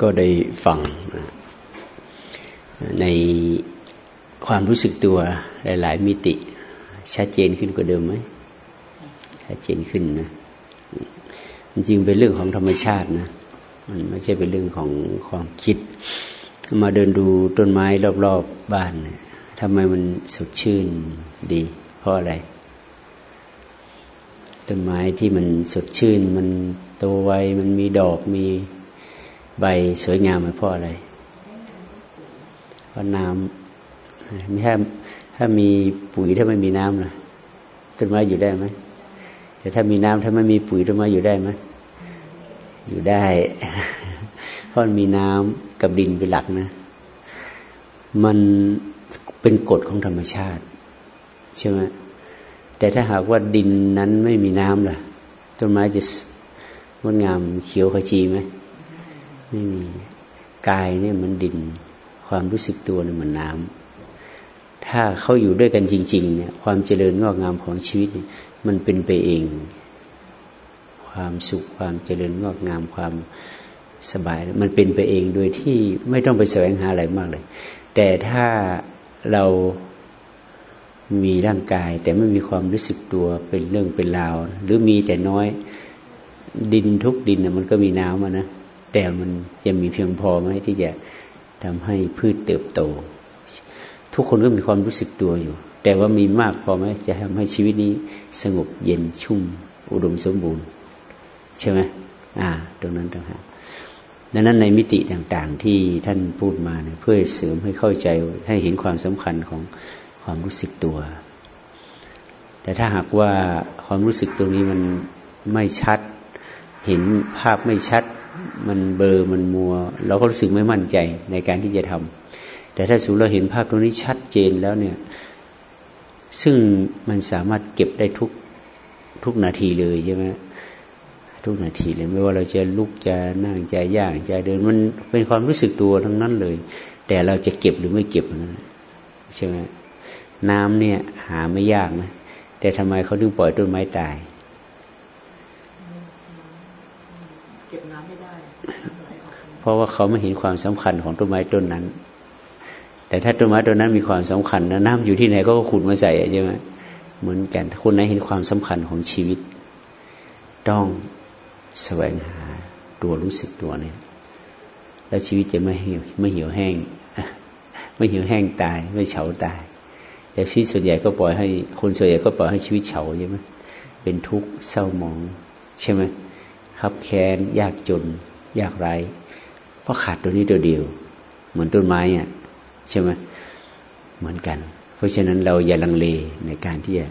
ก็ได้ฟัง ในความรู้สึกตัวหลาย ๆ มิติ ชัดเจนขึ้นกว่าเดิมไหมชัดเจนขึ้นนะจริงเป็นเรื่องของธรรมชาตินะมันไม่ใช่เป็นเรื่องของความคิด มาเดินดูต้นไม้รอบ ๆบบ้านทำไมมันสดชื่นดี เพราะอะไรต้นไม้ที่มันสดชื่น มันโตไวมันมีดอกมี ใบสวยงามเพราะอะไรเพราะน้ำไม่ถ้าถ้ามีปุ๋ยถ้าไม่มีน้ำล่ะต้นไม้อยู่ได้ไหมแต่ถ้ามีน้ำถ้าไม่มีปุ๋ยต้นไม้อยู่ได้ไหมอยู่ได้เพราะมันมีน้ำกับดินเป็นหลักนะ มันเป็นกฎของธรรมชาติใช่ไหมแต่ถ้าหากว่าดินนั้นไม่มีน้ำล่ะ ต้นไม้จะงดงามเขียวขจีไหม ไม่มีกายเนี่ยมันดิน ความรู้สึกตัวเนี่ยเหมันน้ำถ้าเขาอยู่ด้วยกันจริง ๆ เนี่ย ความเจริญงอกงามของชีวิตมันเป็นไปเอง ความสุขความเจริญงอกงามความสบาย มันเป็นไปเองโดยที่ไม่ต้องไปแสวงหาอะไรมากเลย แต่ถ้าเรามีร่างกาย แต่ไม่มีความรู้สึกตัวเป็นเรื่องเป็นราว หรือมีแต่น้อยดินทุกดินมันก็มีน้ำนะ แต่มันจะมีเพียงพอไหมที่จะทำให้พืชเติบโต ทุกคนก็มีความรู้สึกตัวอยู่ แต่ว่ามีมากพอไหมจะทำให้ชีวิตนี้สงบเย็นชุ่ม อุดมสมบูรณ์ ใช่ไหมอ่า ตรงนั้นต่างหากดังนั้นในมิติต่างๆที่ท่านพูดมาเนี่ยเพื่อเสริมให้เข้าใจให้เห็นความสำคัญของความรู้สึกตัว แต่ถ้าหากว่าความรู้สึกตรงนี้มันไม่ชัด เห็นภาพไม่ชัด มันเบอร์มันมัว เราก็รู้สึกไม่มั่นใจในการที่จะทำแต่ถ้าสูเราเห็นภาพตรงนี้ชัดเจนแล้วเนี่ย ซึ่งมันสามารถเก็บได้ทุกทุกนาทีเลยใช่ไหมทุกนาทีเลย ไม่ว่าเราจะลุกจะนั่งจะย่างจะเดินมันเป็นความรู้สึกตัวทั้งนั้นเลย แต่เราจะเก็บหรือไม่เก็บนะใช่ไหมน้ำเนี่ยหาไม่ยากนะแต่ทำไมเขาถึงปล่อยต้นไม้ตาย เพราะว่าเขาไม่เห็นความสำคัญของต้นไม้ต้นนั้น แต่ถ้าต้นไม้ต้นนั้นมีความสำคัญนะน้ำอยู่ที่ไหนก็ขุดมาใส่ใช่ไหมเหมือนกันคนไหนเห็นความสำคัญของชีวิต ต้องแสวงหาตัวรู้สึกตัวเนี่ยแล้วชีวิตจะไม่เหี่ยวไม่เหี่ยวแห้ง ไม่เหี่ยวแห้งตายไม่เฉาตาย แต่ชีวิตส่วนใหญ่ก็ปล่อยให้คนส่วนใหญ่ก็ปล่อยให้ชีวิตเฉาใช่ไหมเป็นทุกข์เศร้าหมอง ใช่ไหมครับแค้นยากจน ยากไร้ เพราะขาดตัวนี้ตัวเดียว เหมือนต้นไม้อะใช่ไหมเหมือนกัน เพราะฉะนั้นเราอย่าลังเลในการที่จะ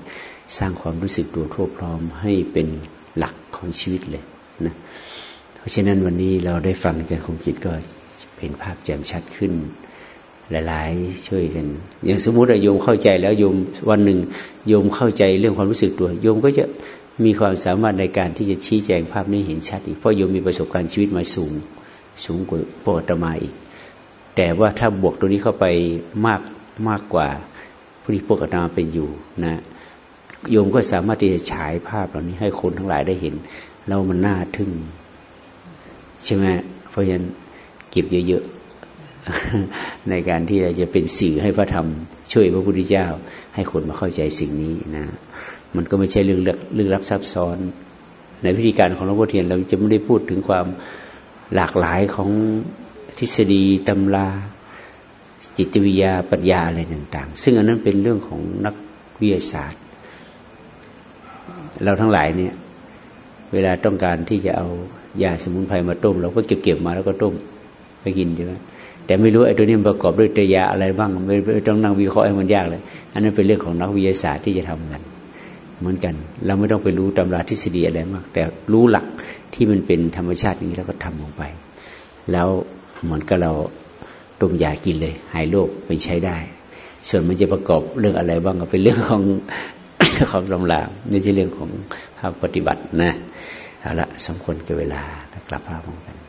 สร้างความรู้สึกตัวทั่วพร้อมให้เป็นหลักของชีวิตเลยนะเพราะฉะนั้นวันนี้เราได้ฟังอาจารย์คมจิตก็เป็นภาพแจ่มชัดขึ้น หลาย ๆ ช่วยกัน อย่างสมมุติโยมเข้าใจแล้วโยมวันหนึ่งโยมเข้าใจเรื่องความรู้สึกตัวโยมก็จะมีความสามารถในการที่จะชี้แจงภาพนี้เห็นชัดอีกเพราะโยมมีประสบการณ์ชีวิตมาสูง สูงกว่าพวกอาตมาอีก แต่ว่าถ้าบวกตัวนี้เข้าไปมากมากกว่าผู้ที่พวกอาตมาเป็นอยู่นะโยมก็สามารถที่จะฉายภาพเหล่านี้ให้คนทั้งหลายได้เห็น แล้วมันน่าทึ่ง ใช่ไหมเพราะฉะนั้นเก็บเยอะๆ ในการที่จะเป็นสื่อให้พระธรรม ช่วยพระพุทธเจ้า ให้คนมาเข้าใจสิ่งนี้นะมันก็ไม่ใช่เรื่องเรื่องรับซับซ้อน ในพิธีการของหลวงพ่อเทียนเราจะไม่ได้พูดถึงความ หลากหลายของทฤษฎีตำราจิตวิทยาปัญญาอะไรต่าง ๆ ซึ่งอันนั้นเป็นเรื่องของนักวิทยาศาสตร์ เราทั้งหลายเนี่ย เวลาต้องการที่จะเอายาสมุนไพรมาต้ม เราก็เก็บๆมาแล้วก็ต้มไปกินใช่ไหมแต่ไม่รู้ไอ้ตัวนี้ประกอบด้วยตัวยาอะไรบ้างไม่ต้องนั่งวิเคราะห์ให้มันยากเลย อันนั้นเป็นเรื่องของนักวิทยาศาสตร์ที่จะทำกัน เหมือนกัน เราไม่ต้องไปรู้ตำราทฤษฎีอะไรมาก แต่รู้หลัก ที่มันเป็นธรรมชาติอย่างนี้แล้วก็ทำลงไป แล้วเหมือนกับเราต้มยากินเลย หายโรคไปใช้ได้ ส่วนมันจะประกอบเรื่องอะไรบ้างก็เป็นเรื่องของของลำลาไม่ใช่เรื่องของภาคปฏิบัตินะเอาละสมควรกับเวลาแล้วกลับภาพมองกัน